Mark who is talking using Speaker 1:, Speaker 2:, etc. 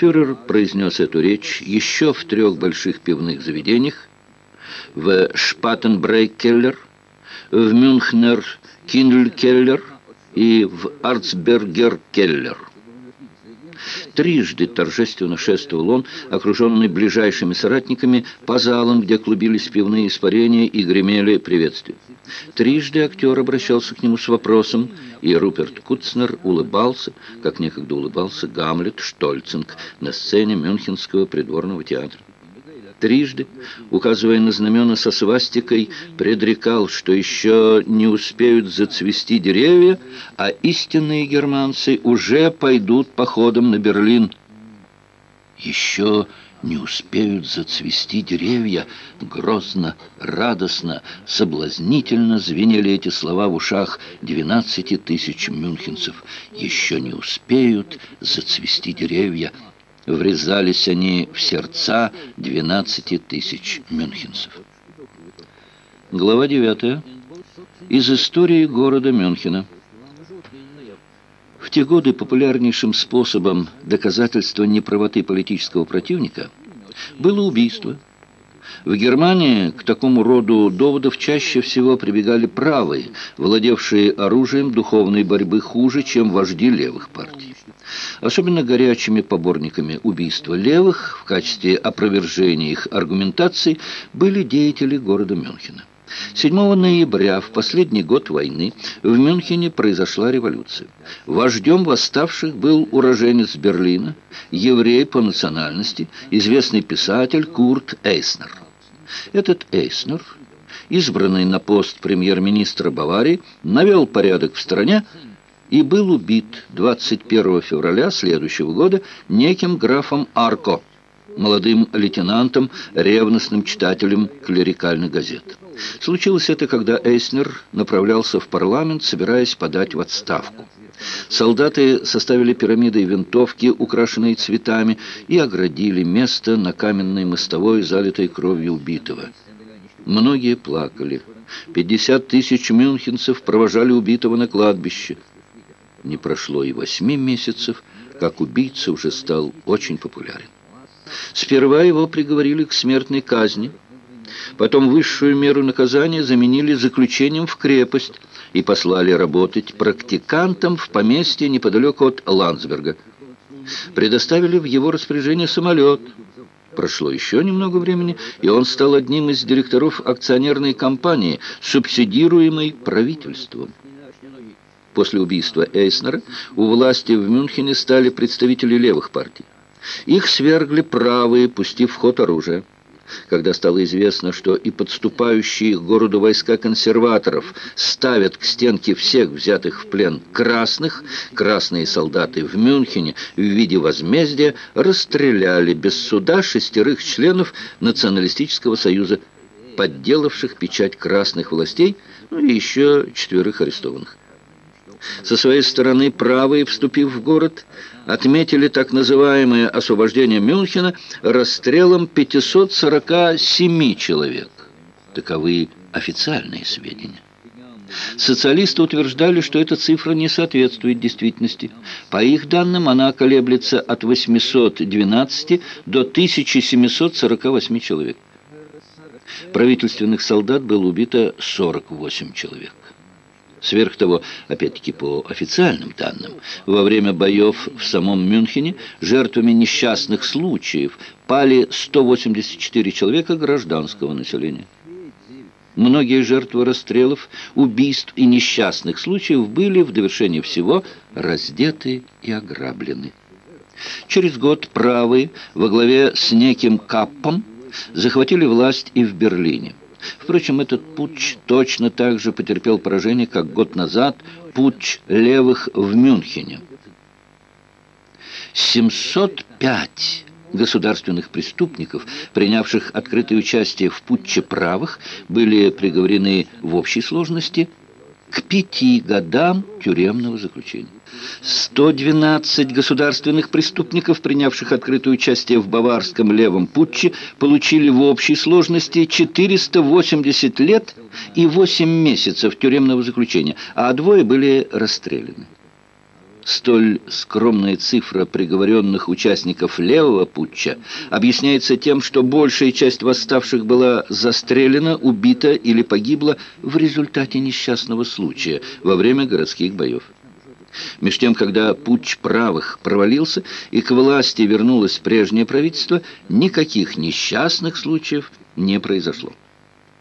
Speaker 1: Фюрер произнес эту речь еще в трех больших пивных заведениях, в Шпатенбройкеллер, в Мюнхнер Киндлькеллер и в Арцбергер-Келлер. Трижды торжественно шествовал он, окруженный ближайшими соратниками, по залам, где клубились пивные испарения и гремели приветствия. Трижды актер обращался к нему с вопросом, и Руперт Куцнер улыбался, как некогда улыбался Гамлет Штольцинг на сцене Мюнхенского придворного театра трижды, указывая на знамена со свастикой, предрекал, что еще не успеют зацвести деревья, а истинные германцы уже пойдут походом на Берлин. Еще не успеют зацвести деревья. Грозно, радостно, соблазнительно звенели эти слова в ушах двенадцати тысяч мюнхенцев. Еще не успеют зацвести деревья. Врезались они в сердца 12 тысяч мюнхенцев. Глава 9. Из истории города Мюнхена. В те годы популярнейшим способом доказательства неправоты политического противника было убийство – в Германии к такому роду доводов чаще всего прибегали правые, владевшие оружием духовной борьбы хуже, чем вожди левых партий. Особенно горячими поборниками убийства левых в качестве опровержения их аргументаций были деятели города Мюнхена. 7 ноября, в последний год войны, в Мюнхене произошла революция. Вождем восставших был уроженец Берлина, еврей по национальности, известный писатель Курт Эйснер. Этот Эйснер, избранный на пост премьер-министра Баварии, навел порядок в стране и был убит 21 февраля следующего года неким графом Арко, молодым лейтенантом, ревностным читателем клерикальных газет. Случилось это, когда Эйснер направлялся в парламент, собираясь подать в отставку. Солдаты составили пирамиды и винтовки, украшенные цветами, и оградили место на каменной мостовой, залитой кровью убитого. Многие плакали. Пятьдесят тысяч мюнхенцев провожали убитого на кладбище. Не прошло и восьми месяцев, как убийца уже стал очень популярен. Сперва его приговорили к смертной казни, потом высшую меру наказания заменили заключением в крепость и послали работать практикантом в поместье неподалеку от Ландсберга. Предоставили в его распоряжение самолет. Прошло еще немного времени, и он стал одним из директоров акционерной компании, субсидируемой правительством. После убийства Эйснера у власти в Мюнхене стали представители левых партий. Их свергли правые, пустив в ход оружие. Когда стало известно, что и подступающие к городу войска консерваторов ставят к стенке всех взятых в плен красных, красные солдаты в Мюнхене в виде возмездия расстреляли без суда шестерых членов Националистического союза, подделавших печать красных властей, ну и еще четверых арестованных. Со своей стороны правые, вступив в город, отметили так называемое освобождение Мюнхена расстрелом 547 человек. Таковы официальные сведения. Социалисты утверждали, что эта цифра не соответствует действительности. По их данным, она колеблется от 812 до 1748 человек. Правительственных солдат было убито 48 человек. Сверх того, опять-таки по официальным данным, во время боев в самом Мюнхене жертвами несчастных случаев пали 184 человека гражданского населения. Многие жертвы расстрелов, убийств и несчастных случаев были в довершении всего раздеты и ограблены. Через год правые во главе с неким Каппом захватили власть и в Берлине. Впрочем, этот путч точно так же потерпел поражение, как год назад путч левых в Мюнхене. 705 государственных преступников, принявших открытое участие в путче правых, были приговорены в общей сложности к пяти годам тюремного заключения. 112 государственных преступников, принявших открытое участие в баварском левом путче, получили в общей сложности 480 лет и 8 месяцев тюремного заключения, а двое были расстреляны. Столь скромная цифра приговоренных участников левого путча объясняется тем, что большая часть восставших была застрелена, убита или погибла в результате несчастного случая во время городских боев. Меж тем, когда путч правых провалился и к власти вернулось прежнее правительство, никаких несчастных случаев не произошло.